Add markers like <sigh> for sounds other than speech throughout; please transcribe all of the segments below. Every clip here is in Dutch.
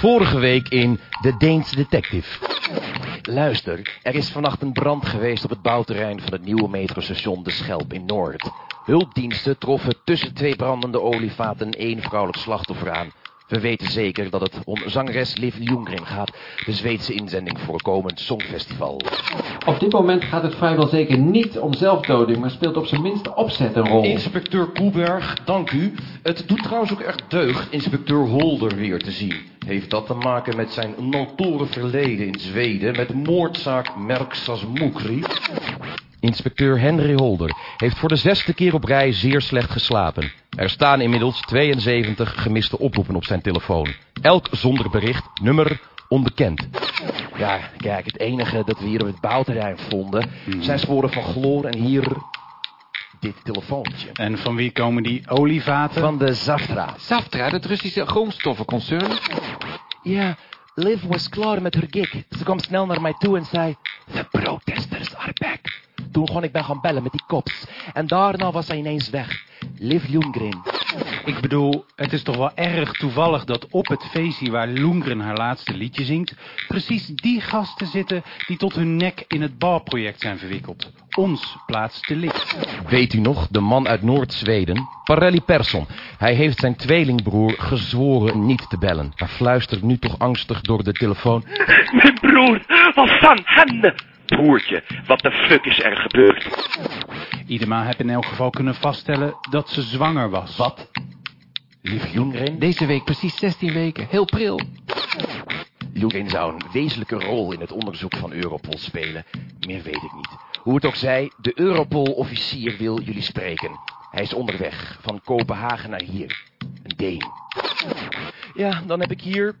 Vorige week in The Deense Detective. Luister, er is vannacht een brand geweest op het bouwterrein van het nieuwe metrostation De Schelp in Noord. Hulpdiensten troffen tussen twee brandende olievaten één vrouwelijk slachtoffer aan. We weten zeker dat het om zangeres Liv Ljunggren gaat, de Zweedse inzending voor komend Songfestival. Op dit moment gaat het vrijwel zeker niet om zelfdoding, maar speelt op zijn minst opzet een rol. Inspecteur Koeberg, dank u. Het doet trouwens ook echt deugd inspecteur Holder weer te zien. Heeft dat te maken met zijn notoren verleden in Zweden met de moordzaak Merksas Mukri? Inspecteur Henry Holder heeft voor de zesde keer op rij zeer slecht geslapen. Er staan inmiddels 72 gemiste oproepen op zijn telefoon. Elk zonder bericht, nummer onbekend. Ja, kijk, het enige dat we hier op het bouwterrein vonden... zijn sporen van chloor en hier dit telefoontje. En van wie komen die olievaten? Van de Zaftra. Saftra, het Russische grondstoffenconcern. Ja, Liv was klaar met haar gig. Ze kwam snel naar mij toe en zei... The protesters are back. Toen kon ik ben gaan bellen met die cops. En daarna was hij ineens weg. Liv Ljunggren. Ik bedoel, het is toch wel erg toevallig dat op het feestje waar Lundgren haar laatste liedje zingt... precies die gasten zitten die tot hun nek in het bouwproject zijn verwikkeld. Ons plaats te licht. Weet u nog, de man uit Noord-Zweden? Parelli Persson. Hij heeft zijn tweelingbroer gezworen niet te bellen. Maar fluistert nu toch angstig door de telefoon. <laughs> Mijn broer, wat van handen? Broertje, wat de fuck is er gebeurd? Idema heeft in elk geval kunnen vaststellen dat ze zwanger was. Wat? Liv Ljunggren? Deze week precies 16 weken, heel pril. Ljunggren zou een wezenlijke rol in het onderzoek van Europol spelen. Meer weet ik niet. Hoe het ook zij, de Europol-officier wil jullie spreken. Hij is onderweg, van Kopenhagen naar hier. Een Deen. Ja, dan heb ik hier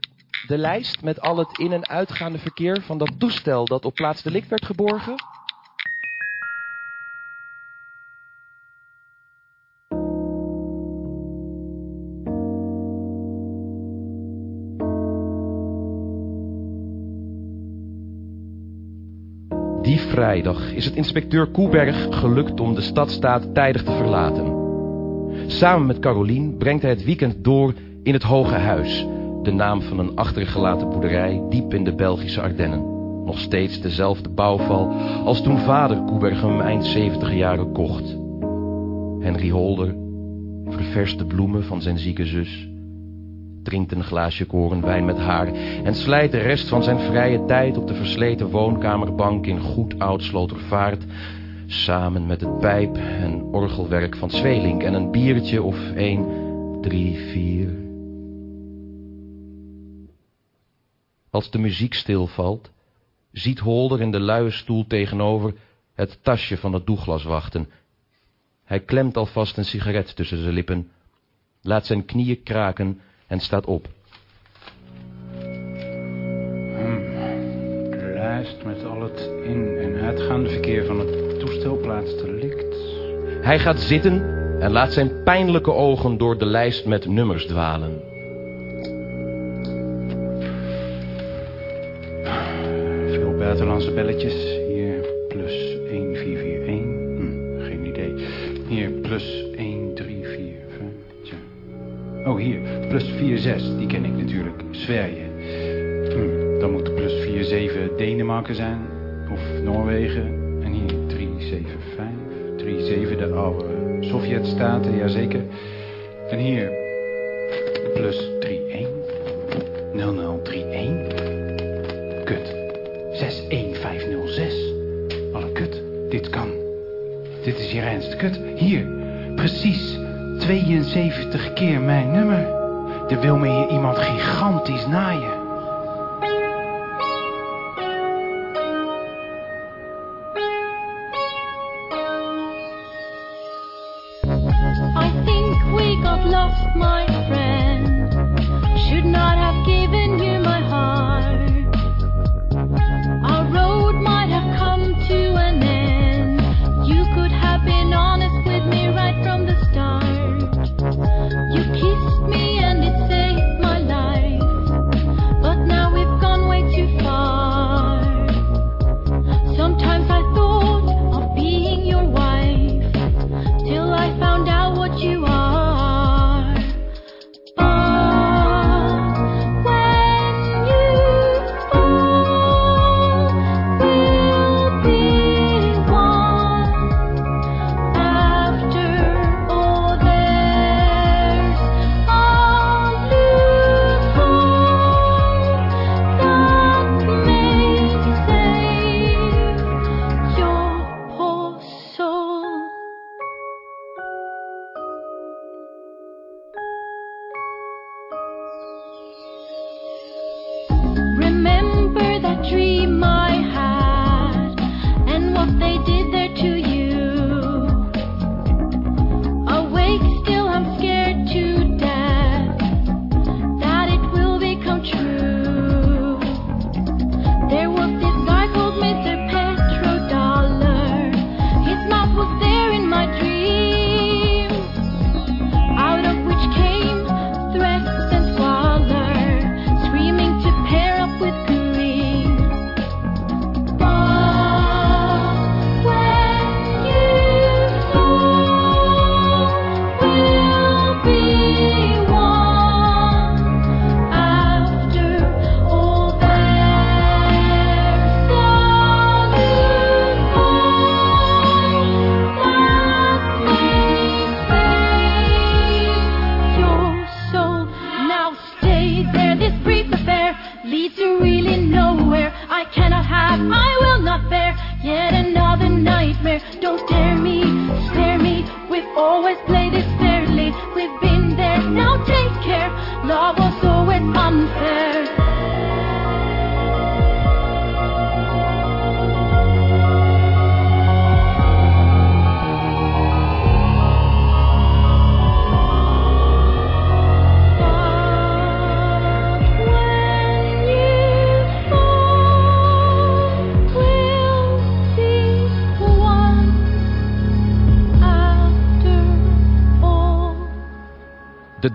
de lijst met al het in- en uitgaande verkeer van dat toestel dat op plaats delict werd geborgen. Vrijdag is het inspecteur Koeberg gelukt om de stadstaat tijdig te verlaten. Samen met Carolien brengt hij het weekend door in het Hoge Huis, de naam van een achtergelaten boerderij diep in de Belgische Ardennen. Nog steeds dezelfde bouwval als toen vader Koeberg hem eind 70 jaren kocht. Henry Holder ververst de bloemen van zijn zieke zus, drinkt een glaasje korenwijn met haar en slijt de rest van zijn vrije tijd op de versleten woonkamerbank in goed oud Slotervaart, samen met het pijp- en orgelwerk van Zweelink en een biertje of één, drie, vier. Als de muziek stilvalt, ziet Holder in de luie stoel tegenover het tasje van het doeglas wachten. Hij klemt alvast een sigaret tussen zijn lippen, laat zijn knieën kraken en staat op. De lijst met al het in- en uitgaande verkeer van het toestel plaats te licht. Hij gaat zitten en laat zijn pijnlijke ogen door de lijst met nummers dwalen. Veel buitenlandse belletjes. 46. Die ken ik natuurlijk. Sverige. Hm, dan moet plus 47 Denemarken zijn. Of Noorwegen. En hier 375. 37 de oude Sovjetstaten, jazeker. En hier my friend.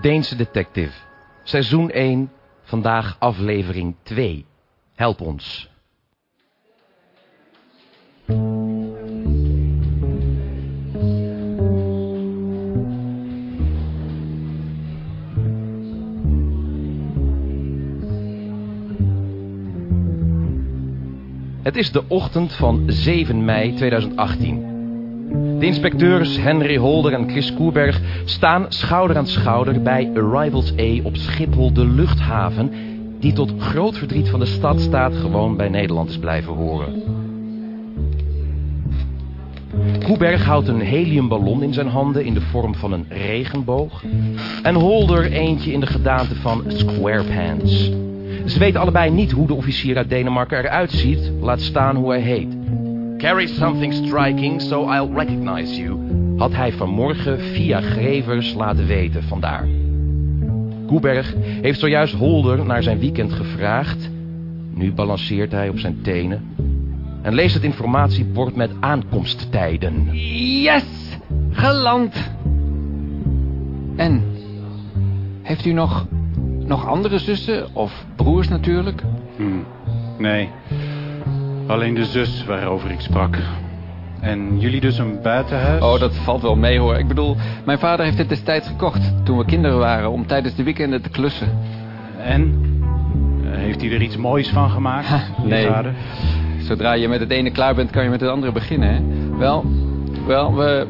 Deense Detective. Seizoen 1, vandaag aflevering 2. Help ons. Het is de ochtend van 7 mei 2018. De inspecteurs Henry Holder en Chris Koerberg staan schouder aan schouder bij Arrivals A op Schiphol, de luchthaven, die tot groot verdriet van de stadstaat gewoon bij Nederland is blijven horen. Koeberg houdt een heliumballon in zijn handen in de vorm van een regenboog. En Holder eentje in de gedaante van Squarepants. Ze weten allebei niet hoe de officier uit Denemarken eruit ziet, laat staan hoe hij heet. Carry something striking, so I'll recognize you, had hij vanmorgen via Grevers laten weten vandaar. Koeberg heeft zojuist Holder naar zijn weekend gevraagd. Nu balanceert hij op zijn tenen en leest het informatiebord met aankomsttijden. Yes! Geland! En? Heeft u nog, nog andere zussen? Of broers natuurlijk? Hmm. Nee, alleen de zus waarover ik sprak. En jullie dus een buitenhuis? Oh, dat valt wel mee hoor. Ik bedoel, mijn vader heeft dit destijds gekocht toen we kinderen waren om tijdens de weekenden te klussen. En? Eh, Heeft hij er iets moois van gemaakt? <laughs> nee. vader? Zodra je met het ene klaar bent, kan je met het andere beginnen, hè? Wel, wel, we...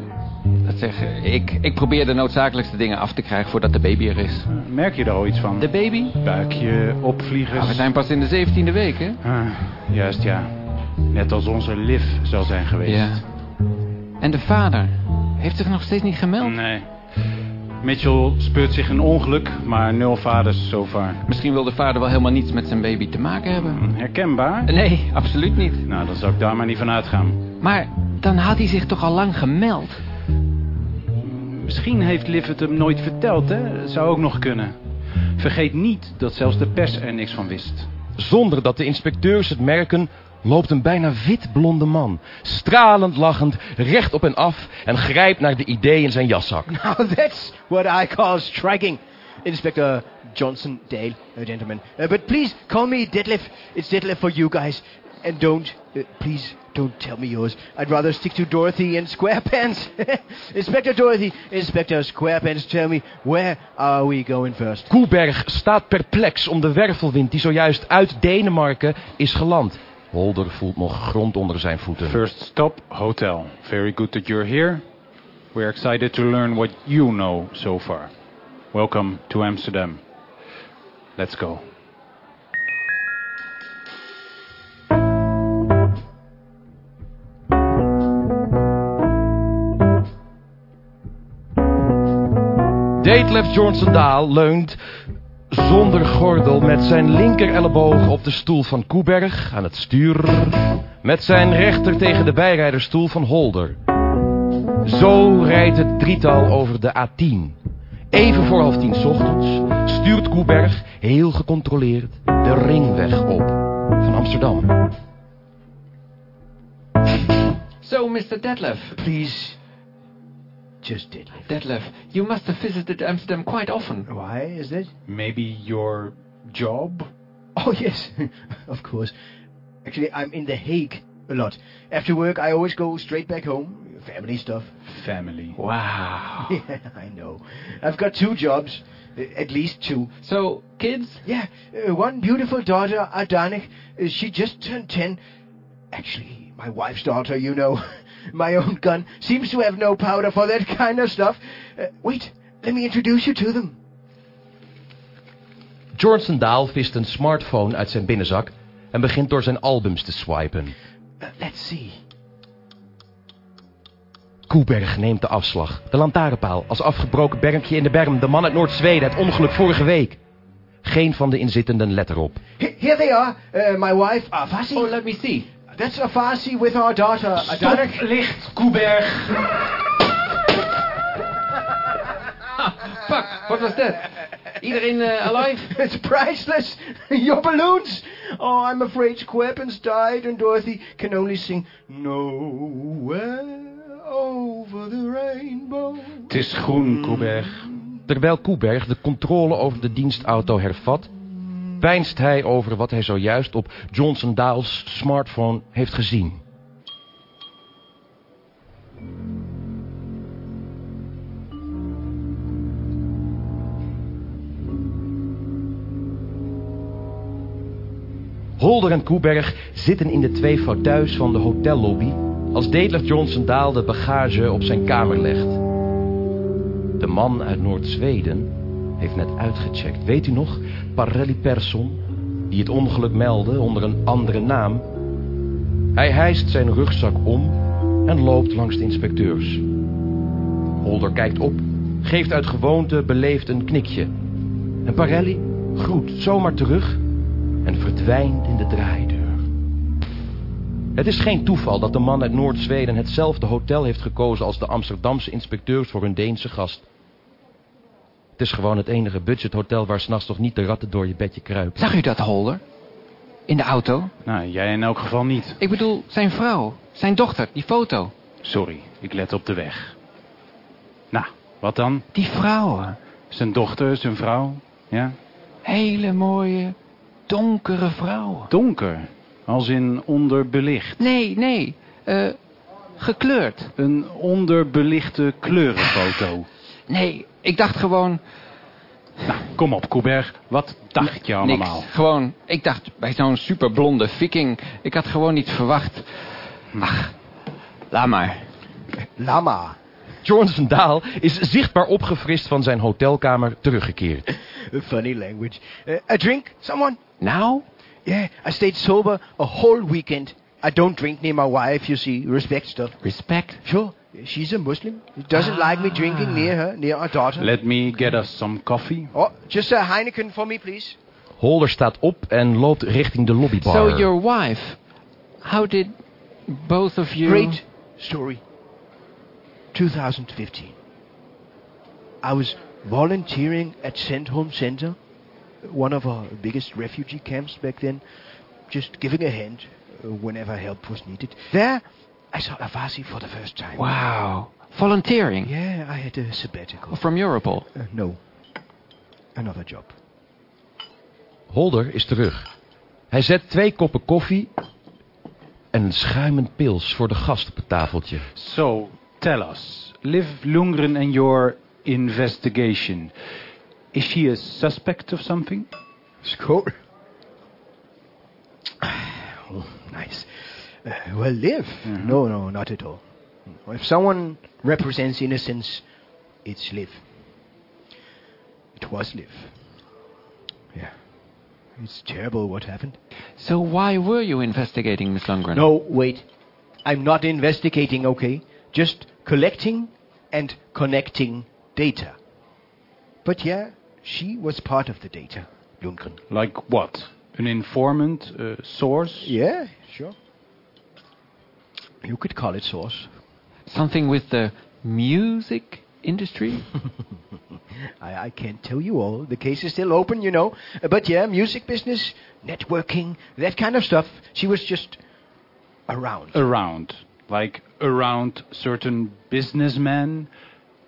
Dat zeg, ik, ik probeer de noodzakelijkste dingen af te krijgen voordat de baby er is. Eh, Merk je er al iets van? De baby? Buikje, opvliegers? Nou, we zijn pas in de zeventiende week, hè? Ah, juist ja. Net als onze Liv zal zijn geweest. Ja. En de vader? Heeft zich nog steeds niet gemeld? Nee. Mitchell speurt zich een ongeluk, maar nul vaders zover. Misschien wil de vader wel helemaal niets met zijn baby te maken hebben. Herkenbaar? Nee, absoluut niet. Nou, dan zou ik daar maar niet van uitgaan. Maar dan had hij zich toch al lang gemeld? Misschien heeft Liv het hem nooit verteld, hè? Zou ook nog kunnen. Vergeet niet dat zelfs de pers er niks van wist. Zonder dat de inspecteurs het merken, loopt een bijna witblonde man, stralend lachend, recht op en af en grijpt naar de idee in zijn jaszak. <laughs> Now that's what I call striking. Inspector Johnson Dale, uh, gentlemen. Uh, but please call me Detlef. It's Detlef for you guys. And don't, uh, please don't tell me yours. I'd rather stick to Dorothy and Squarepants. <laughs> Inspector Dorothy, Inspector Squarepants, tell me, where are we going first? Koeberg staat perplex om de wervelwind die zojuist uit Denemarken is geland. Holder voelt nog grond onder zijn voeten. First stop, hotel. Very good that you're here. We're excited to learn what you know so far. Welcome to Amsterdam. Let's go. Detlef Johnson Daal leunt zonder gordel met zijn linker elleboog op de stoel van Koeberg aan het stuur. Met zijn rechter tegen de bijrijderstoel van Holder. Zo rijdt het drietal over de A10. Even voor half tien 's ochtends stuurt Koeberg heel gecontroleerd de ringweg op van Amsterdam. So, Mr. Detlef. Please, just Detlef. Detlef, you must have visited Amsterdam quite often. Why is that? Maybe your job? Oh, <laughs> yes, <laughs> of course. Actually, I'm in The Hague a lot. After work, I always go straight back home. Family stuff. Family. Wow. <laughs> Yeah, I know. I've got two jobs. Uh, at least two. So, kids? Yeah, uh, one beautiful daughter, Adanik. Uh, she just turned ten. Actually, my wife's daughter, you know. My own gun seems to have no powder for that kind of stuff. Uh, wait, let me introduce you to them. Johnson Daal vist een smartphone uit zijn binnenzak en begint door zijn albums te swipen. Uh, let's see. Koeberg neemt de afslag. De lantaarnpaal als afgebroken bermpje in de berm. De man uit Noord-Zweden, het ongeluk vorige week. Geen van de inzittenden let erop. He- here they are. Uh, my wife, Avasi. Oh, let me see. That's Avasi with our daughter, Adanek. licht, Koeberg. Fuck, wat was dat? Iedereen eh, alive? <laughs> It's priceless. <laughs> Your balloons. Oh, I'm afraid Squarepants died and Dorothy can only sing Nowhere over the rainbow. Het is groen, Koeberg. Terwijl Koeberg de controle over de dienstauto hervat, peinst hij over wat hij zojuist op Johnson Dale's smartphone heeft gezien. Holder en Koeberg zitten in de twee fauteuils van de hotellobby als Detlef Johnson Daal de bagage op zijn kamer legt. De man uit Noord-Zweden net uitgecheckt. Weet u nog? Parelli Persson, die het ongeluk meldde onder een andere naam. Hij hijst zijn rugzak om en loopt langs de inspecteurs. Holder kijkt op, geeft uit gewoonte beleefd een knikje. En Parelli groet zomaar terug en verdwijnt in de draaideur. Het is geen toeval dat de man uit Noord-Zweden hetzelfde hotel heeft gekozen als de Amsterdamse inspecteurs voor hun Deense gast. Het is gewoon het enige budgethotel waar s'nachts nog niet de ratten door je bedje kruipen. Zag u dat, Holder? In de auto? Nou, jij in elk geval niet. Ik bedoel, zijn vrouw, zijn dochter, die foto. Sorry, ik let op de weg. Nou, wat dan? Die vrouwen. Zijn dochter, zijn vrouw? Ja? Hele mooie, donkere vrouwen. Donker. Als in onderbelicht. Nee, nee. eh gekleurd. Een onderbelichte kleurenfoto. Nee, ik dacht gewoon... Nou, kom op, Koeberg. Wat dacht je allemaal? Niks. Gewoon, ik dacht bij zo'n superblonde viking. Ik had gewoon niet verwacht. Ach, laat maar. Lama. Johnson Daal is zichtbaar opgefrist van zijn hotelkamer teruggekeerd. Funny language. Uh, a drink? Someone? Nou? Yeah, I stayed sober a whole weekend. I don't drink near my wife, you see. Respect stuff. Respect. Sure, she's a Muslim. Doesn't like me drinking near her, near our daughter. Let me get us some coffee. oh, just a Heineken for me, please. Holder staat op en loopt richting de lobbybar. So your wife, how did both of you... Great story. 2015. I was volunteering at Sandholm Center, one of our biggest refugee camps back then, just giving a hand uh, whenever help was needed. There, I saw Avasi for the first time. Wow. Volunteering? Yeah, I had a sabbatical. From Europol? Uh, no, another job. Holder is terug. Hij zet twee koppen koffie en een schuimend pils voor de gast op het tafeltje. So, tell us. Liv Lundgren and your investigation. Is she a suspect of something? Score. <sighs> Oh, nice. Uh, well, Liv? No, no, not at all. If someone represents innocence, it's live. It was live. Yeah. It's terrible what happened. So why were you investigating, Miss Lundgren? No, wait. I'm not investigating, okay? Just collecting and connecting data. But yeah, she was part of the data, Lundgren. Like what? An informant? A source? Yeah, sure. You could call it source. Something with the music industry? <laughs> I, I can't tell you all. The case is still open, you know. Uh, But yeah, music business, networking, that kind of stuff. She was just around. Around. Like around certain businessmen,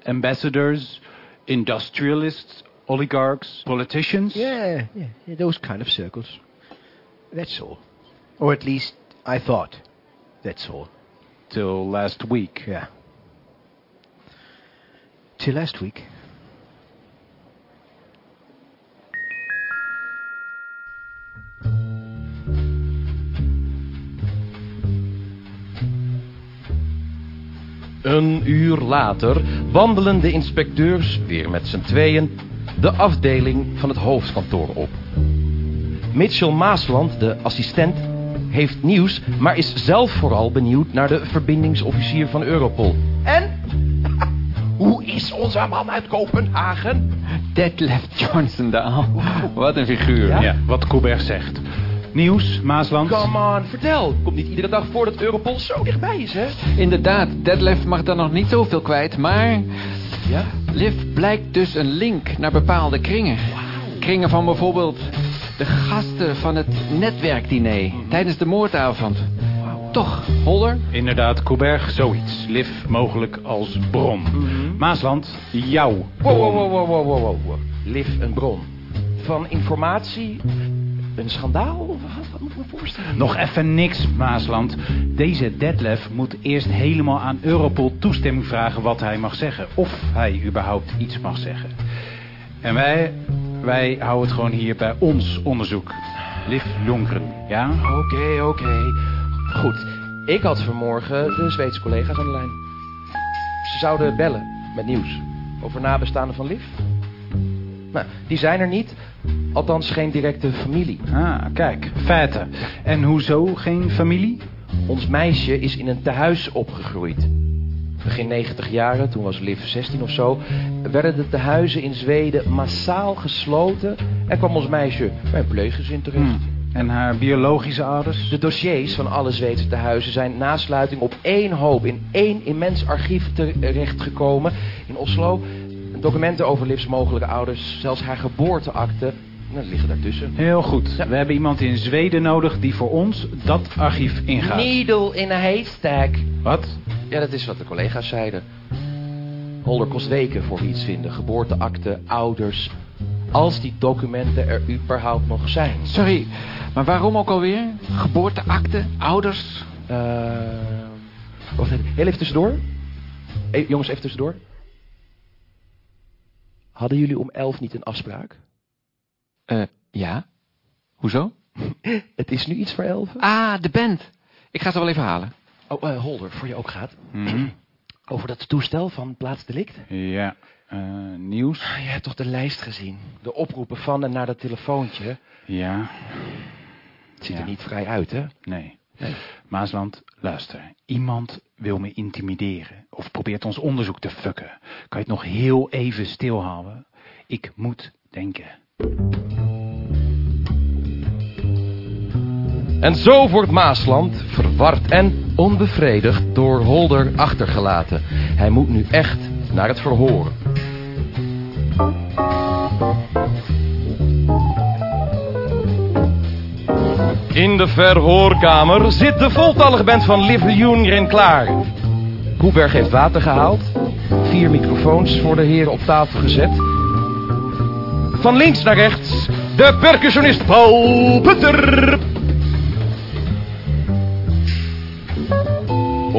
ambassadors, industrialists, oligarchs, politicians? yeah, yeah, yeah, those kind of circles. That's all. Or at least I thought. That's all. Till last week. Yeah. Till last week. Een uur later wandelen de inspecteurs weer met z'n tweeën de afdeling van het hoofdkantoor op. Mitchell Maasland, de assistent, heeft nieuws, maar is zelf vooral benieuwd naar de verbindingsofficier van Europol. En? <laughs> Hoe is onze man uit Kopenhagen? Detlef Johnson Daal. Wat een figuur. Ja, wat Koeberg zegt. Nieuws, Maasland. Come on, vertel. Komt niet iedere dag voor dat Europol zo dichtbij is, hè? Inderdaad, Detlef mag dan nog niet zoveel kwijt, maar... Ja? Liv blijkt dus een link naar bepaalde kringen. Kringen van bijvoorbeeld de gasten van het netwerkdiner tijdens de moordavond. Toch, Holder? Inderdaad, Koeberg, zoiets. Liv mogelijk als bron. Maasland, jou. Wow, wow, wow, wow, wow, wow, wow. Liv een bron. Van informatie, een schandaal? Wat, wat moet ik me voorstellen? Nog even niks, Maasland. Deze Detlef moet eerst helemaal aan Europol toestemming vragen wat hij mag zeggen. Of hij überhaupt iets mag zeggen. En wij, wij houden het gewoon hier bij ons onderzoek. Liv Jonkeren, ja? Oké, oké. Goed. Ik had vanmorgen de Zweedse collega's aan de lijn. Ze zouden bellen met nieuws over nabestaanden van Liv. Nou, die zijn er niet. Althans geen directe familie. Ah, kijk, feiten. En hoezo geen familie? Ons meisje is in een tehuis opgegroeid. Begin 90 jaren, toen was Liv 16 of zo, werden de tehuizen in Zweden massaal gesloten en kwam ons meisje bij een pleeggezin terecht. Hm. En haar biologische ouders? De dossiers van alle Zweedse tehuizen zijn nasluiting op één hoop in één immens archief terechtgekomen in Oslo. Documenten over Livs mogelijke ouders, zelfs haar geboorteakte, nou, liggen daartussen. Heel goed. Ja. We hebben iemand in Zweden nodig die voor ons dat archief ingaat. Needle in a haystack. Wat? Ja, dat is wat de collega's zeiden. Holder kost weken voor we iets vinden. Geboorteakte, ouders. Als die documenten er überhaupt nog zijn. Sorry, maar waarom ook alweer? Geboorteakte, ouders? Eh wacht even. Heel even tussendoor. Eh, jongens, even tussendoor. Hadden jullie om elf niet een afspraak? Eh, ja. Hoezo? <laughs> Het is nu iets voor elf. Ah, de band. Ik ga ze wel even halen. Oh, eh, Holder, voor je ook gaat. Mhm. <clears throat> Over dat toestel van plaatsdelict. Ja. Eh, nieuws? Ah, Je hebt toch de lijst gezien? De oproepen van en naar dat telefoontje. Ja. Het ziet Ja. er niet vrij uit, hè? Nee. Nee. Maasland, luister. Iemand wil me intimideren. Of probeert ons onderzoek te fucken. Kan je het nog heel even stilhouden? Ik moet denken. En zo wordt Maasland, verward en onbevredigd, door Holder achtergelaten. Hij moet nu echt naar het verhoren. In de verhoorkamer zit de voltallige band van Liv klaar. Koeberg heeft water gehaald. Vier microfoons voor de heren op tafel gezet. Van links naar rechts, de percussionist Paul Putter.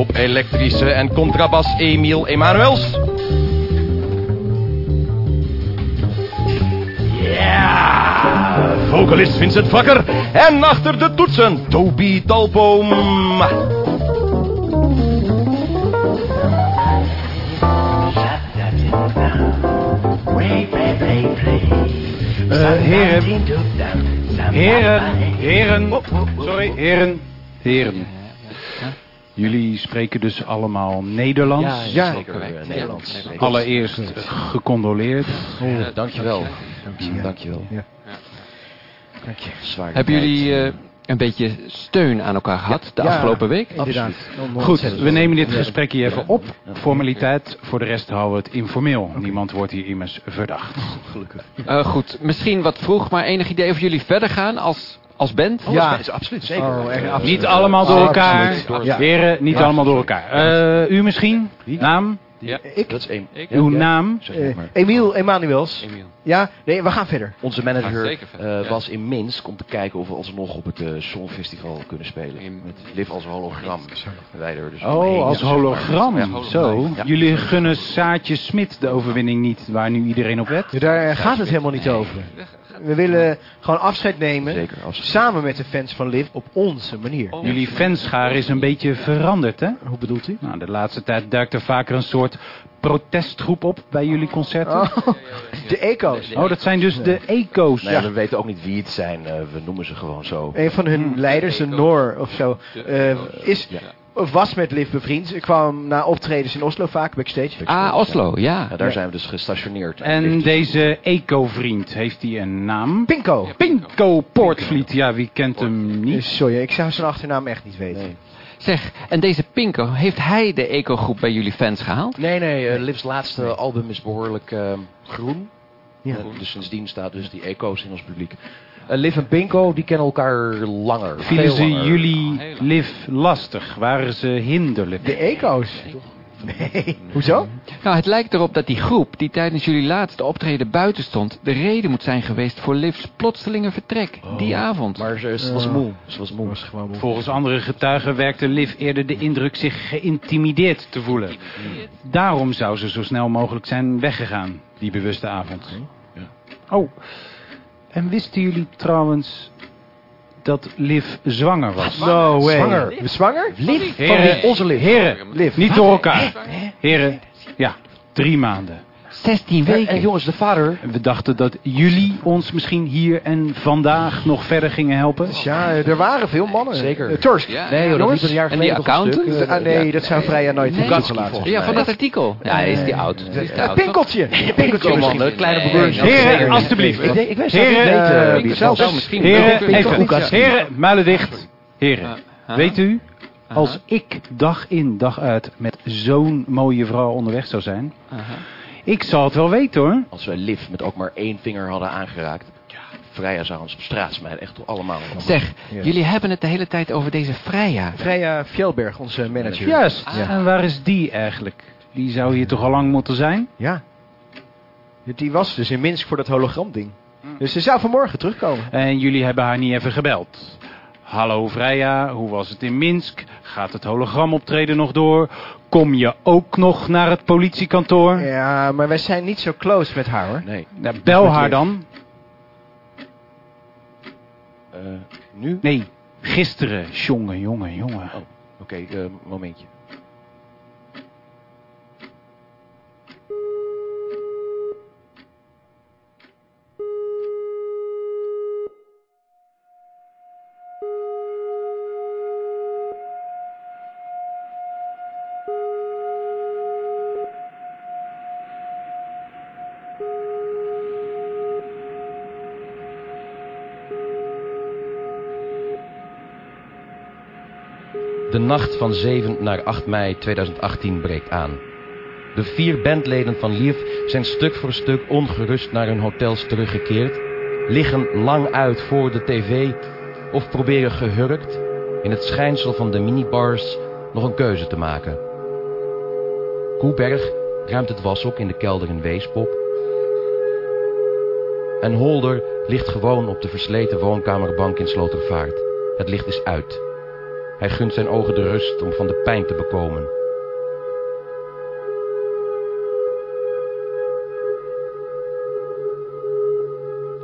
Op elektrische en contrabas Emiel Emanuels. Ja, vocalist Vincent Vakker. En achter de toetsen Toby Talboom. Eh, heren. Heren. Heren. Sorry, heren. Heren. Jullie spreken dus allemaal Nederlands? Ja, zeker Nederlands. Ja, Allereerst gecondoleerd. Eh, dankjewel. Dankjewel. Ja. Dank je. Zwaar. Hebben jullie eh, een beetje steun aan elkaar gehad de Ja. afgelopen week? Inderdaad. Goed, we nemen dit gesprek hier even op. Formaliteit, voor de rest houden we het informeel. Niemand wordt hier immers verdacht. Gelukkig. Eh, goed, misschien wat vroeg, maar enig idee of jullie verder gaan als, als band? Ja. Is absoluut, zeker. Oh, echt, absoluut. Niet allemaal door elkaar. Ja. Heren, niet allemaal door elkaar. Eh, u misschien? Naam? Ik? Dat is één. Ik? Ja, Uw ja. naam? Zeg Eh. Emiel Emanuels. Emiel. Ja, nee, we gaan verder. Onze manager eh, ja. was in Minsk om te kijken of we alsnog op het eh, Songfestival kunnen spelen. In- Met Liv als hologram. Wij er dus Oh, omheen, als ja, hologram. Ja, hologram. Zo. Ja. Jullie gunnen Saatje Smit de overwinning niet, waar nu iedereen op wet? Daar gaat het helemaal niet over. We willen gewoon afscheid nemen. Zeker, afscheid. Samen met de fans van Liv op onze manier. Jullie fanschare is een beetje veranderd, hè? Hoe bedoelt u? Nou, de laatste tijd duikt er vaker een soort protestgroep op bij jullie concerten. Oh, de echo's. Oh, dat zijn dus de eco's. Nee, we weten ook niet wie het zijn. eh, we noemen ze gewoon zo. Een van hun leiders, een Noor of zo, eh, is, was met Liv bevriend. Ik kwam na optredens in Oslo vaak backstage. Ah, Oslo, ja. Ja, daar zijn we dus gestationeerd. En deze eco-vriend, heeft hij een naam? Pinko. Pinko Poortvliet. Ja, wie kent hem Eh, niet? Sorry, ik zou zijn achternaam echt niet weten. Nee. Zeg, en deze Pinko, heeft hij de eco-groep bij jullie fans gehaald? Nee, nee, eh, Liv's laatste album is behoorlijk eh, groen. Ja. Eh, dus sindsdien staat dus die echo's in ons publiek. Eh, Liv en Pinko, die kennen elkaar langer. Vielen veel ze langer. jullie liv lastig? Waren ze hinderlijk? De echo's. Nee. Hoezo? Nou, het lijkt erop dat die groep die tijdens jullie laatste optreden buiten stond... de reden moet zijn geweest voor Liv's plotselinge vertrek. Die avond. Maar ze, ze was moe. Ze was moe. Volgens andere getuigen werkte Liv eerder de indruk zich geïntimideerd te voelen. Daarom zou ze zo snel mogelijk zijn weggegaan, die bewuste avond. Oh, en wisten jullie trouwens dat Liv zwanger was? No way. Zwanger. Zwanger? Liv? Heren, Van onze Liv. Heren, Liv. niet door elkaar. Heren, ja, drie maanden. 16 En, weken. en jongens, de vader... En we dachten dat jullie ons misschien hier en vandaag nog verder gingen helpen. Ja, eh, er waren veel mannen. Zeker. Eh, Tursk. Ja. Nee, joh, Jongens, liep een jaar en die accountant? stuk, eh, Ah, nee, dat zou Freya nooit Nee. hebben toegelaten. Ja, van dat artikel. Ja, is die oud. Is die Een oud, pinkeltje. Een pinkeltje man, misschien. een kleine Nee. broertje. Heren, alstublieft. Ik, denk- ik wist dat Heren, niet eh, zelfs-. Heren, even. Koekas. Heren, muilen dicht. Heren, weet u, als ik dag in dag uit met zo'n mooie vrouw onderweg zou zijn... Ik zal het wel weten hoor. Als wij Liv met ook maar één vinger hadden aangeraakt... Freya zou ons op straat smijten. Echt allemaal. Zeg, jullie hebben het de hele tijd over deze Freya. Freya Fjellberg, onze manager. Juist. Ah. En waar is die eigenlijk? Die zou hier toch al lang moeten zijn? Ja. Die was dus in Minsk voor dat hologramding. Dus ze zou vanmorgen terugkomen. En jullie hebben haar niet even gebeld. Hallo Freya, hoe was het in Minsk? Gaat het hologramoptreden nog door? Kom je ook nog naar het politiekantoor? Ja, maar wij zijn niet zo close met haar hoor. Nee. Nou, bel haar dan. Eh, nu? Nee, gisteren. Jongen, jongen, jongen. Oh, oké, eh, momentje. De nacht van 7 naar 8 mei 2018 breekt aan. De vier bandleden van Lief zijn stuk voor stuk ongerust naar hun hotels teruggekeerd, liggen lang uit voor de tv of proberen gehurkt in het schijnsel van de minibars nog een keuze te maken. Koeberg ruimt het washok in de kelder in Weespop. En Holder ligt gewoon op de versleten woonkamerbank in Slotervaart. Het licht is uit. Hij gunt zijn ogen de rust om van de pijn te bekomen.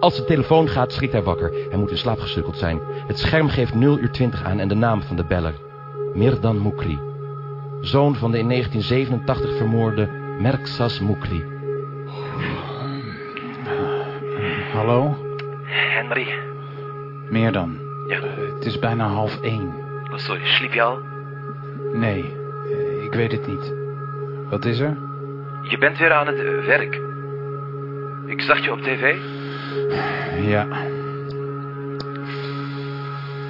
Als de telefoon gaat, schrikt hij wakker. Hij moet in slaap gesukkeld zijn. Het scherm geeft 0 uur 20 aan en de naam van de beller. Mirdan Mukri. Zoon van de in 1987 vermoorde Merksas Mukri. Hallo? Henry. Meer dan. Ja. Het is bijna half één. Oh, sorry, sliep je al? Nee, ik weet het niet. Wat is er? Je bent weer aan het eh, werk. Ik zag je op tv. Ja,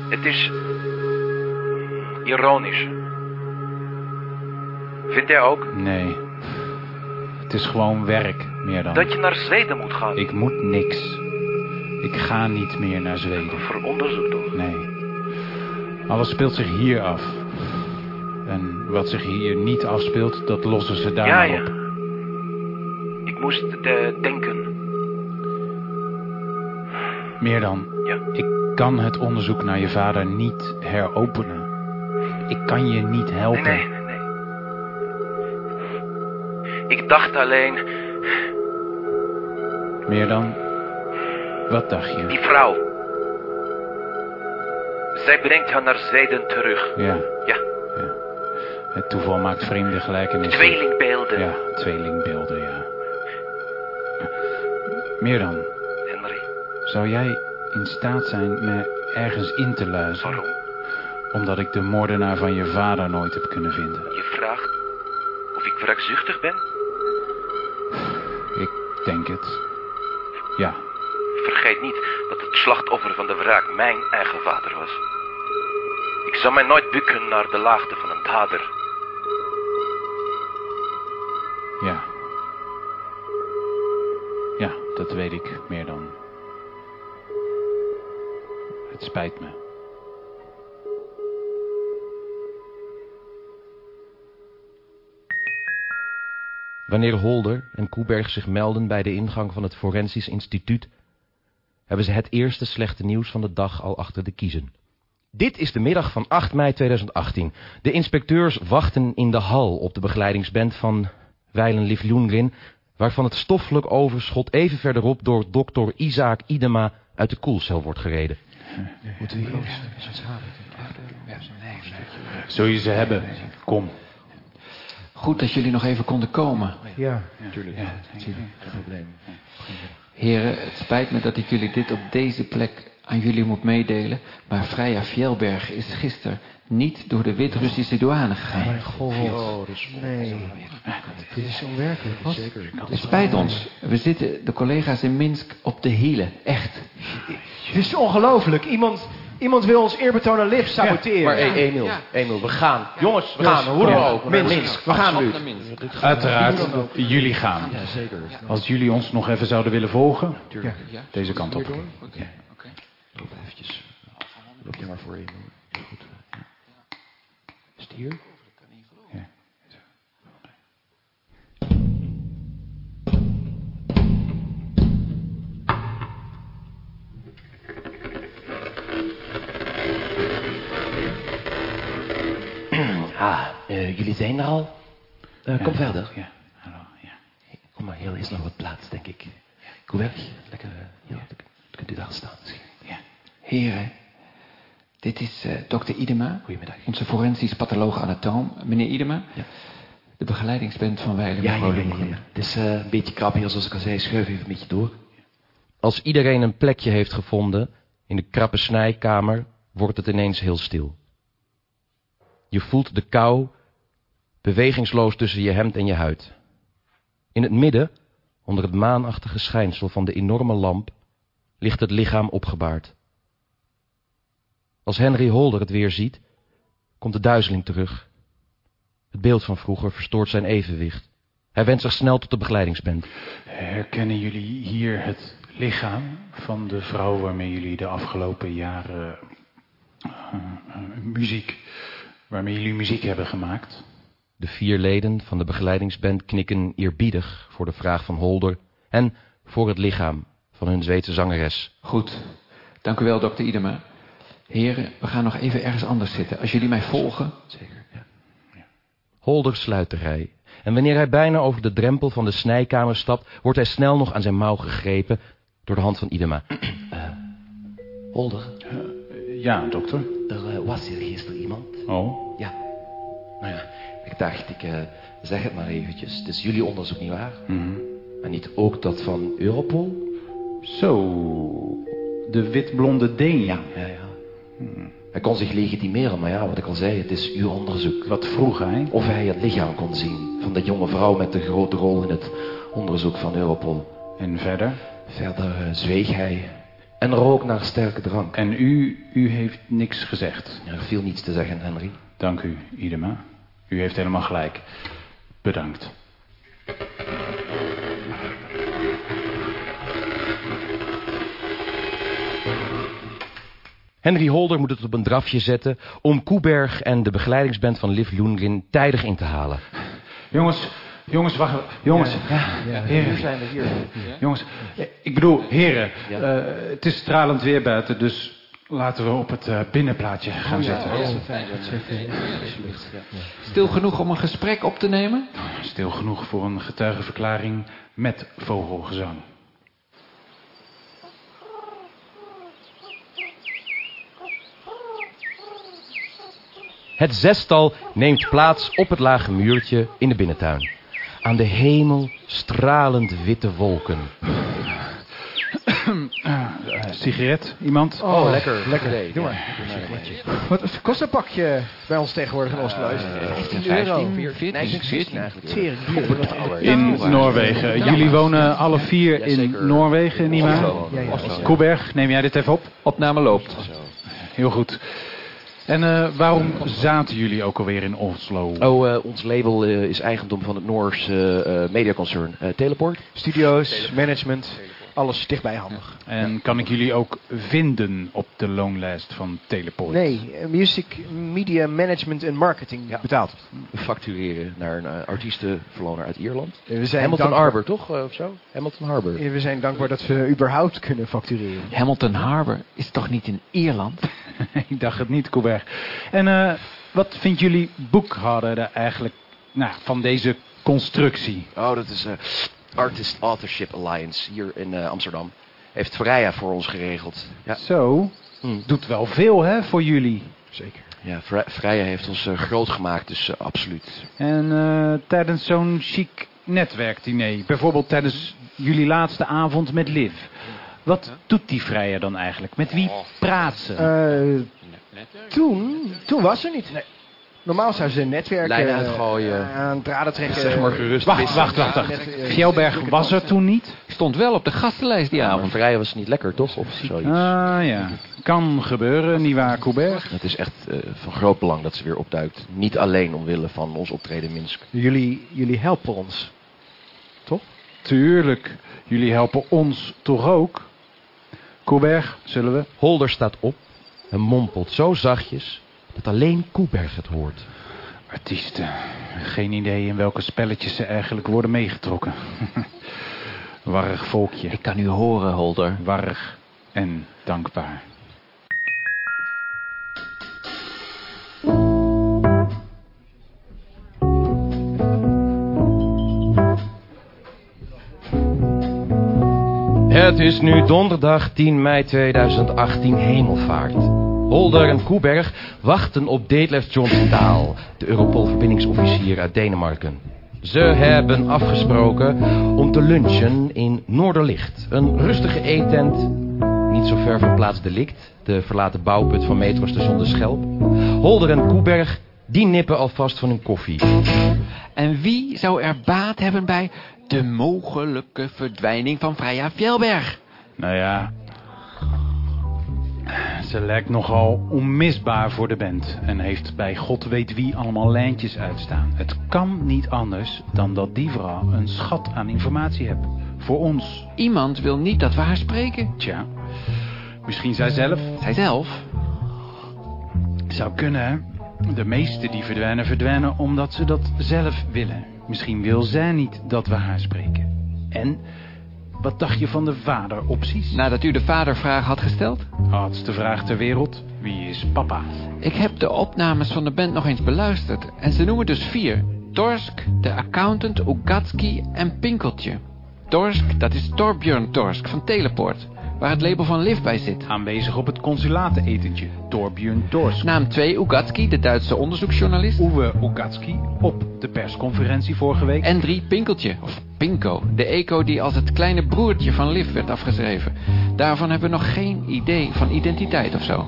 Het is ironisch. Vind jij ook nee. Het is gewoon werk, meer dan. dat je naar Zweden moet gaan? Ik moet niks. Ik ga niet meer naar Zweden. Voor onderzoek toch? Nee. Alles speelt zich hier af. En wat zich hier niet afspeelt, dat lossen ze daar ja, ja. op. Ik moest denken. Meer dan, Ja. ik kan het onderzoek naar je vader niet heropenen. Ik kan je niet helpen. nee, nee, nee. Ik dacht alleen, Meer dan, Wat dacht je? Die vrouw. Zij brengt haar naar zijden terug. Ja, Ja, het toeval maakt vreemde gelijkenissen. tweelingbeelden. Ja, tweelingbeelden, ja. Meer dan, Henry, zou jij in staat zijn me ergens in te luisteren? waarom? Omdat ik de moordenaar van je vader nooit heb kunnen vinden. Je vraagt of ik wraakzuchtig ben? Ik denk het. Ja, Vergeet niet slachtoffer van de wraak mijn eigen vader was. Ik zal mij nooit bukken naar de laagte van een dader. ja. Ja, dat weet ik meer dan. Het spijt me. Wanneer Holder en Koeberg zich melden bij de ingang van het Forensisch Instituut, hebben ze het eerste slechte nieuws van de dag al achter de kiezen. Dit is de middag van 8 mei 2018. De inspecteurs wachten in de hal op de begeleidingsband van Weilen Liv Ljunggren, waarvan het stoffelijk overschot even verderop door dokter Isaac Idema uit de koelcel wordt gereden. Zul je ze hebben? Kom. Goed dat jullie nog even konden komen. Ja. Heren, het spijt me dat ik jullie dit op deze plek aan jullie moet meedelen. Maar Freya Fjellberg is gisteren niet door de Wit-Russische douane gegaan. God. Nee. Dit is onwerkelijk. Wat? Het spijt ons. We zitten de collega's in Minsk op de hielen. Echt. Dit is ongelooflijk. Iemand, iemand wil ons eerbetoon Liv saboteren. Maar hey, Emil, Emil, we gaan. Jongens, we gaan. Hoe dan ook. Minsk. We gaan nu. Uiteraard, jullie gaan. Als jullie ons nog even zouden willen volgen, deze kant op. Loop eventjes. Loop je maar voor Emil. Goed. Is het hier? Ah, eh, jullie zijn er al. Eh, kom verder. Ja, hallo, ja. Kom maar, heel eerst nog wat plaats, denk ik. Kom weg. Lekker, eh, ja, dan kunt u daar staan misschien. ja. Heren, dit is eh, dokter Idema. Goedemiddag. Onze forensisch patholoog anatoom. Meneer Idema. Ja. De begeleidingsband van Weilen. Ja, ja, ja. Het is eh, een beetje krap hier, zoals ik al zei. Schuif even een beetje door. Als iedereen een plekje heeft gevonden in de krappe snijkamer, wordt het ineens heel stil. Je voelt de kou, bewegingsloos tussen je hemd en je huid. In het midden, onder het maanachtige schijnsel van de enorme lamp, ligt het lichaam opgebaard. Als Henry Holder het weer ziet, komt de duizeling terug. Het beeld van vroeger verstoort zijn evenwicht. Hij wendt zich snel tot de begeleidingsband. Herkennen jullie hier het lichaam van de vrouw waarmee jullie de afgelopen jaren eh, eh, muziek, waarmee jullie muziek hebben gemaakt? De vier leden van de begeleidingsband knikken eerbiedig voor de vraag van Holder en voor het lichaam van hun Zweedse zangeres. Goed. Dank u wel, dokter Idema. Heren, we gaan nog even ergens anders zitten. Als jullie mij volgen. Zeker, ja. Holder sluit de rij. En wanneer hij bijna over de drempel van de snijkamer stapt, wordt hij snel nog aan zijn mouw gegrepen door de hand van Idema. <clears throat> Holder, Eh, ja, dokter. Er eh, was hier gisteren iemand. Oh, Ja. Nou ja, ik dacht, ik eh, zeg het maar eventjes. Het is jullie onderzoek, nietwaar? mhm. En niet ook dat van Europol? Zo, de witblonde Deen. Ja, ja, ja. Hij kon zich legitimeren, maar ja, wat ik al zei, het is uw onderzoek. Wat vroeg hij? Of hij het lichaam kon zien van dat jonge vrouw met de grote rol in het onderzoek van Europol. En verder? Verder eh, zweeg hij en rook naar sterke drank. En u, u heeft niks gezegd. Er viel niets te zeggen, Henry. Dank u, Idema. U heeft helemaal gelijk. Bedankt. Henry Holder moet het op een drafje zetten om Koeberg en de begeleidingsband van Liv Lundgren tijdig in te halen. Jongens, Jongens, wacht. Jongens. Ja, ja, heren. Zijn we hier. Jongens, ik bedoel, heren. Eh, het is stralend weer buiten, dus Laten we op het eh, binnenplaatje gaan zitten. Oh, ja, dat is fijn. Dat is fijn. Stil genoeg om een gesprek op te nemen? Stil genoeg voor een getuigenverklaring met vogelgezang. Het zestal neemt plaats op het lage muurtje in de binnentuin. Aan de hemel stralend witte wolken. Sigaret, iemand? Oh, lekker. Lekker. idee. Doe Ja. maar. Wat kost een pakje bij ons tegenwoordig in Oslo? Is het 15 euro? 15, 14, Nee, ik denk 14 eigenlijk. In Noorwegen. Jullie wonen alle vier in. Noorwegen. Oslo. Koeberg, neem jij dit even op? Opname loopt. Heel goed. En eh, waarom zaten jullie ook alweer in Oslo? Oh, eh, ons label eh, is eigendom van het Noors eh, eh, mediaconcern eh, Teleport. Studio's, management, alles dichtbij handig. En kan ik jullie ook vinden op de loonlijst van Teleport? Nee, music, media management en marketing betaald. We factureren naar een uh, artiestenverloner uit Ierland. We zijn, Hamilton dankbaar, Harbor, toch? of zo? Hamilton Harbor. eh, we zijn dankbaar dat we überhaupt kunnen factureren. Hamilton Harbor is toch niet in Ierland? <laughs> ik dacht het niet, Koeberg. En eh, wat vindt jullie boekhouder er eigenlijk nou, van deze constructie? Oh, dat is eh Artist Authorship Alliance hier in eh, Amsterdam. Heeft Freya voor ons geregeld. Ja, Zo, Hm. doet wel veel hè, voor jullie. Zeker. ja Fre- Freya heeft ons groot gemaakt, dus absoluut. En tijdens zo'n chic netwerkdiner, bijvoorbeeld tijdens jullie laatste avond met Liv. Wat doet die vrijer dan eigenlijk? Met wie praat ze? Eh, toen, toen was ze niet. Nee. Normaal zou ze netwerken, Lijnen eh, uitgooien. aan draden trekken. Zeg maar gerust. wacht, wacht, wacht, wacht. Net, eh, Fjellberg was er toen niet? Stond wel op de gastenlijst die avond. Freya was niet lekker, toch? Of zoiets. Ah ja, kan gebeuren, nietwaar Koeberg? Het is echt van groot belang dat ze weer opduikt. Niet alleen omwille van ons optreden in Minsk. Jullie, jullie helpen ons. Tuurlijk, jullie helpen ons toch ook? Koeberg, zullen we? Holder staat op en mompelt zo zachtjes dat alleen Koeberg het hoort. Artiesten. Geen idee in welke spelletjes ze eigenlijk worden meegetrokken. <laughs> Warrig volkje. Ik kan u horen, Holder. Warrig en dankbaar. Het is nu donderdag 10 mei 2018 hemelvaart. Holder en Koeberg wachten op Detlef John Daal, de Europol-verbindingsofficier uit Denemarken. Ze hebben afgesproken om te lunchen in Noorderlicht, een rustige eetent niet zo ver van Plaats Delict, de verlaten bouwput van metrostation De Schelp. Holder en Koeberg, die nippen alvast van hun koffie. En wie zou er baat hebben bij de mogelijke verdwijning van Freya Fjellberg? Nou ja. Ze lijkt nogal onmisbaar voor de band. En heeft bij god weet wie allemaal lijntjes uitstaan. Het kan niet anders dan dat die vrouw een schat aan informatie heeft. Voor ons. Iemand wil niet dat we haar spreken. Tja. Misschien zij zelf. Zijzelf? Zou kunnen, hè? De meesten die verdwijnen, verdwijnen omdat ze dat zelf willen. Misschien wil zij niet dat we haar spreken. En, wat dacht je van de vaderopties? Nadat u de vadervraag had gesteld? Hardste vraag ter wereld. Wie is papa? Ik heb de opnames van de band nog eens beluisterd. En ze noemen dus vier. Torsk, de accountant, Ugatski en Pinkeltje. Torsk, dat is Torbjörn Torsk van Teleport. Waar het label van Liv bij zit. Aanwezig op het consulatenetentje. Torbjörn Torsk. Naam 2, Ugatski, de Duitse onderzoeksjournalist. Uwe Ugatski op de persconferentie vorige week. En drie, Pinkeltje, of Pinko. De eco die als het kleine broertje van Liv werd afgeschreven. Daarvan hebben we nog geen idee van identiteit of zo.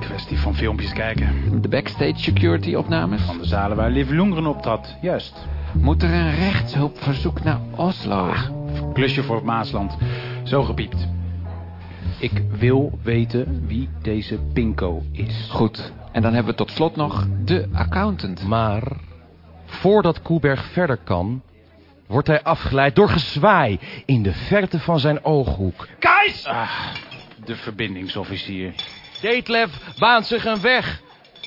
kwestie van filmpjes kijken. De backstage security opnames. Van de zalen waar Liv Lundgren optrad. Juist. Moet er een rechtshulpverzoek naar Oslo? Klusje voor Maasland. Zo gepiept. Ik wil weten wie deze Pinko is. Goed. En dan hebben we tot slot nog de accountant. Maar voordat Koeberg verder kan, wordt hij afgeleid door gezwaai in de verte van zijn ooghoek. Keis! Ah, de verbindingsofficier. Detlef baant zich een weg.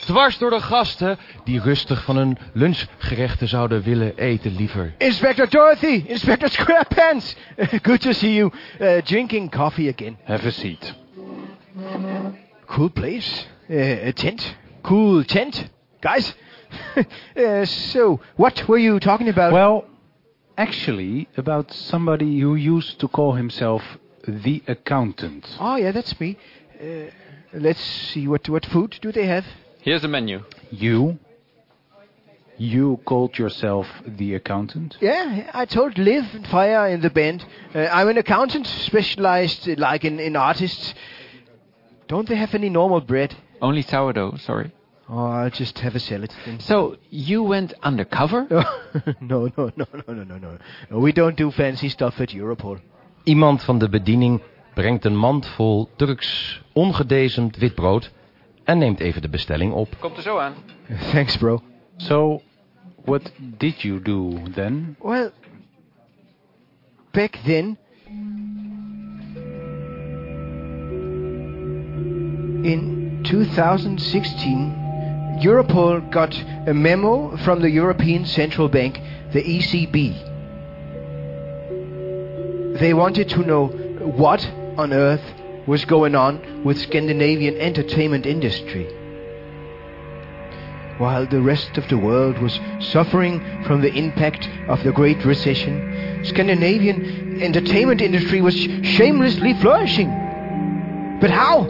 Dwars door de gasten die rustig van hun lunchgerechten zouden willen eten liever. Inspector Dorothy, Inspector Squarepants. <laughs> good to see you. Uh, drinking coffee again. Have a seat. Cool place. Uh, a tent. Cool tent. Guys. uh, <laughs> so, what were you talking about? Well, actually, about somebody who used to call himself the accountant. oh, yeah, that's me. Uh, let's see, what, what food do they have? Here's the menu. You? You called yourself the accountant? Yeah, I told Liv and Fire in the band. Uh, I'm an accountant specialized uh, like in, in artists. Don't they have any normal bread? Only sourdough, sorry. Oh, I'll just have a salad then. So, you went undercover? no, <laughs> no, no, no, no, no, no. No, We don't do fancy stuff at Europol. Iemand van de bediening brengt een mand vol Turks ongedezemd witbrood en neemt even de bestelling op. Komt er zo aan. Thanks, bro. So, what did you do then? Well, back then, in 2016, Europol got a memo from the European Central Bank, the ECB. They wanted to know what on earth was going on with Scandinavian entertainment industry. While the rest of the world was suffering from the impact of the Great Recession, Scandinavian entertainment industry was shamelessly flourishing. But how?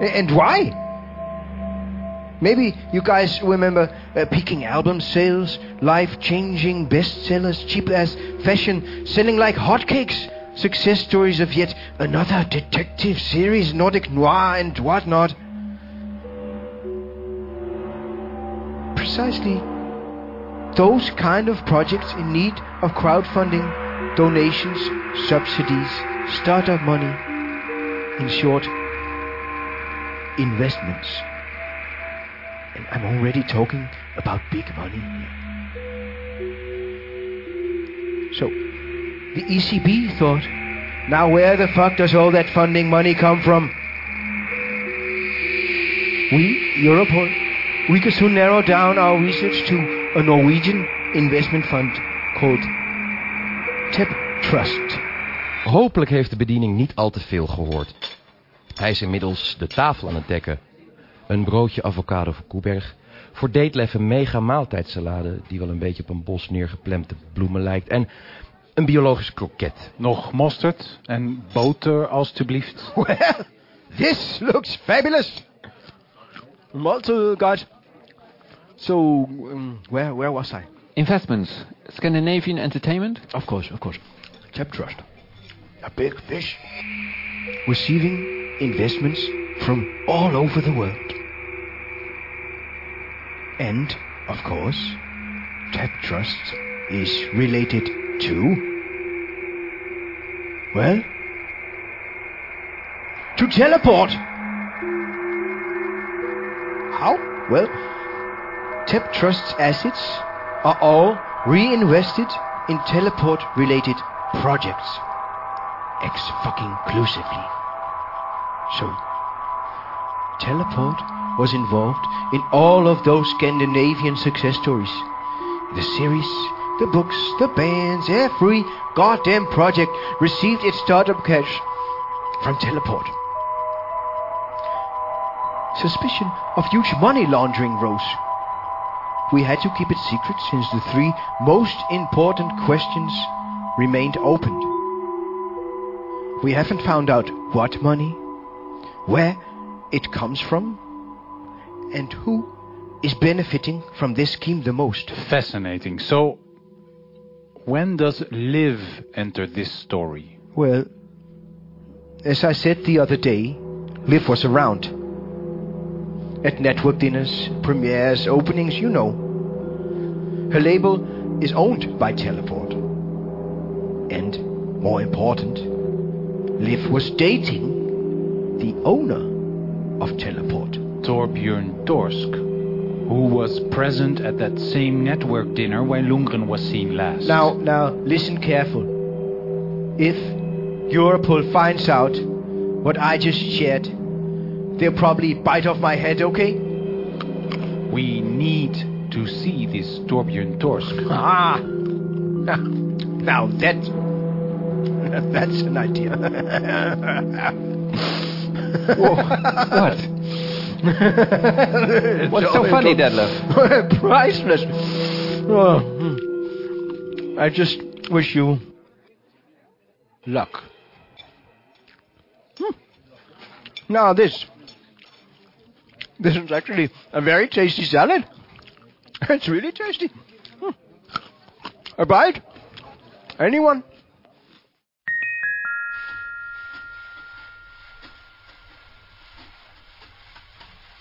And why? Maybe you guys remember uh, peaking album sales, life changing bestsellers, cheap as fashion, selling like hotcakes, success stories of yet another detective series, Nordic noir, and whatnot. Precisely those kind of projects in need of crowdfunding, donations, subsidies, startup money, in short, investments. And I'm already talking about big money. So, the ECB thought, now where the fuck does all that funding money come from? We, Europol, we could soon narrow down our research to a Norwegian investment fund called TEP Trust. Hopelijk heeft de bediening niet al te veel gehoord. Hij is inmiddels de tafel aan het dekken. Een broodje avocado voor Koeberg. Voor Detlef een mega maaltijdsalade... die wel een beetje op een bos neergeplemte bloemen lijkt. En een biologisch kroket. Nog mosterd en boter, alstublieft. <laughs> Well, this looks fabulous. Malta, God. So, um, where where was I? Investments. Scandinavian Entertainment? Of course, of course. Tap Trust. A big fish. Receiving investments from all over the world. And, of course, Tap Trust is related to. Well, to teleport. How? Well, TEP Trust's assets are all reinvested in teleport related projects. Ex fucking clusively. So, Teleport was involved in all of those Scandinavian success stories. The series, the books, the bands, every goddamn project received its startup cash from Teleport. Suspicion of huge money laundering rose. We had to keep it secret since the three most important questions remained open. We haven't found out what money, where it comes from, and who is benefiting from this scheme the most. Fascinating. So, when does Liv enter this story? Well, as I said the other day, Liv was around. At network dinners, premieres, openings, you know. Her label is owned by Teleport. And, more important, Liv was dating the owner of Teleport. Torbjörn Torsk, who was present at that same network dinner where Lundgren was seen last. Now, now, listen careful. If Europol finds out what I just shared, they'll probably bite off my head, okay? we need to see this Torbjörn Torsk. <laughs> Ah! <laughs> Now that... <laughs> That's an idea. What? What's so funny, Detlef? <laughs> Priceless. Oh, hmm. I just wish you luck. Hmm. Now this. This is actually a very tasty salad. <laughs> It's really tasty. Hmm. A bite? Anyone?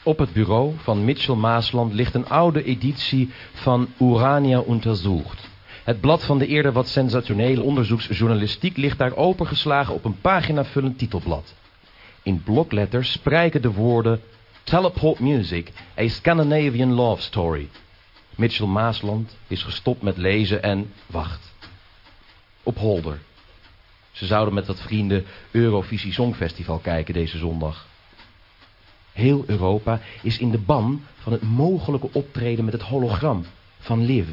Op het bureau van Mitchell Maasland ligt een oude editie van Urania Untersucht. Het blad van de eerder wat sensationele onderzoeksjournalistiek ligt daar opengeslagen op een paginavullend titelblad. In blokletters sprijken de woorden Teleport Music, a Scandinavian Love Story. Mitchell Maasland is gestopt met lezen en wacht. Op Holder. Ze zouden met wat vrienden Eurovisie Songfestival kijken deze zondag. Heel Europa is in de ban van het mogelijke optreden met het hologram van Liv.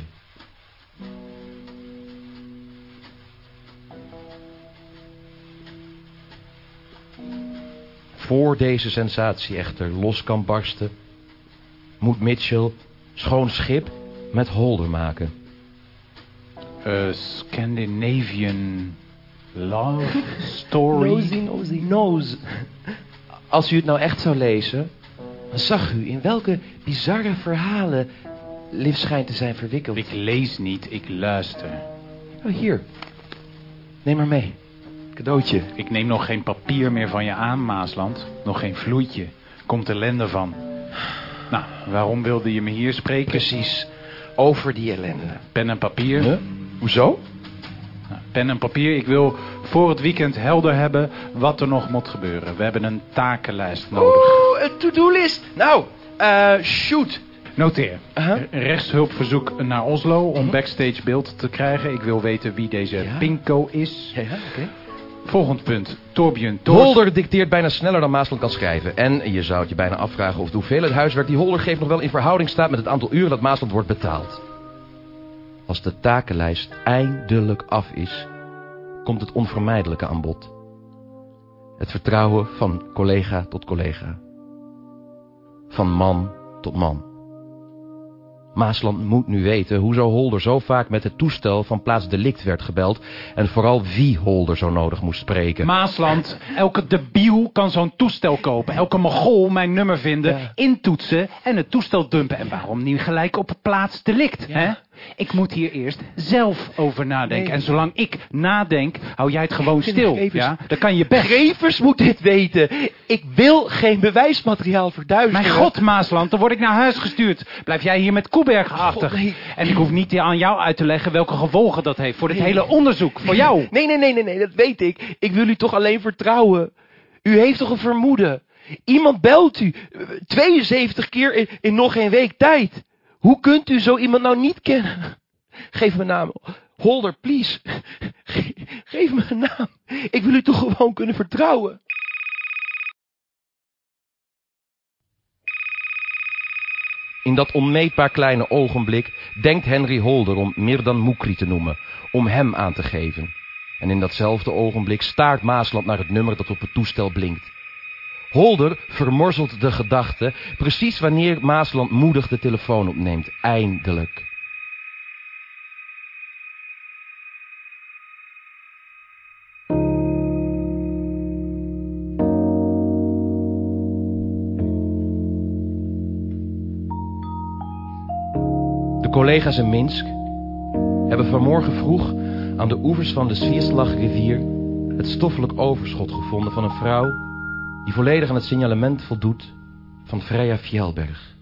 Voor deze sensatie echter los kan barsten, moet Mitchell schoon schip met Holder maken. Eh, Scandinavian love story. nosy, nose. Als u het nou echt zou lezen, dan zag u in welke bizarre verhalen Liv schijnt te zijn verwikkeld. Ik lees niet, ik luister. Oh, hier. Neem maar mee. Cadeautje. Ik neem nog geen papier meer van je aan, Maasland. Nog geen vloeitje. Komt ellende van. Nou, waarom wilde je me hier spreken? Precies. Over die ellende. Pen en papier. Huh? Hoezo? Nou, pen en papier. Ik wil voor het weekend helder hebben wat er nog moet gebeuren. We hebben een takenlijst nodig. Oeh, een to-do-list. Nou, eh, shoot. Noteer. Rechtshulpverzoek naar Oslo om backstage beeld te krijgen. Ik wil weten wie deze Ja. Pinko is. Ja, ja, oké. Volgend punt. Torbjörn Tors. Holder dicteert bijna sneller dan Maasland kan schrijven. En je zou het je bijna afvragen of de hoeveelheid huiswerk die Holder geeft nog wel in verhouding staat met het aantal uren dat Maasland wordt betaald. Als de takenlijst eindelijk af is, komt het onvermijdelijke aan bod. Het vertrouwen van collega tot collega. Van man tot man. Maasland moet nu weten hoezo Holder zo vaak met het toestel van plaats delict werd gebeld en vooral wie Holder zo nodig moest spreken. Maasland, elke debiel kan zo'n toestel kopen. Elke mogol mijn nummer vinden, Ja. intoetsen en het toestel dumpen. En waarom niet gelijk op plaats delict, hè? Ik moet hier eerst zelf over nadenken. Nee. En zolang ik nadenk, hou jij het gewoon stil. Grevers- Ja? Dan kan je best. Grevers moet dit weten. Ik wil geen bewijsmateriaal verduisteren. Mijn god, Maasland, dan word ik naar huis gestuurd. Blijf jij hier met Koeberg achter. Nee. En ik hoef niet aan jou uit te leggen welke gevolgen dat heeft voor dit hele onderzoek. Voor jou. Nee, nee, nee, nee, nee, dat weet ik. Ik wil u toch alleen vertrouwen. U heeft toch een vermoeden. Iemand belt u. eh, 72 keer in, in nog geen week tijd. Hoe kunt u zo iemand nou niet kennen? Geef me een naam. Holder, please. Ge- Geef me een naam. Ik wil u toch gewoon kunnen vertrouwen. In dat onmeetbaar kleine ogenblik denkt Henry Holder om Mirdan Moukri te noemen, om hem aan te geven. En in datzelfde ogenblik staart Maasland naar het nummer dat op het toestel blinkt. Holder vermorzelt de gedachte, precies wanneer Maasland moedig de telefoon opneemt. Eindelijk. De collega's in Minsk hebben vanmorgen vroeg aan de oevers van de Svieslach-rivier het stoffelijk overschot gevonden van een vrouw die volledig aan het signalement voldoet van Freya Fjellberg.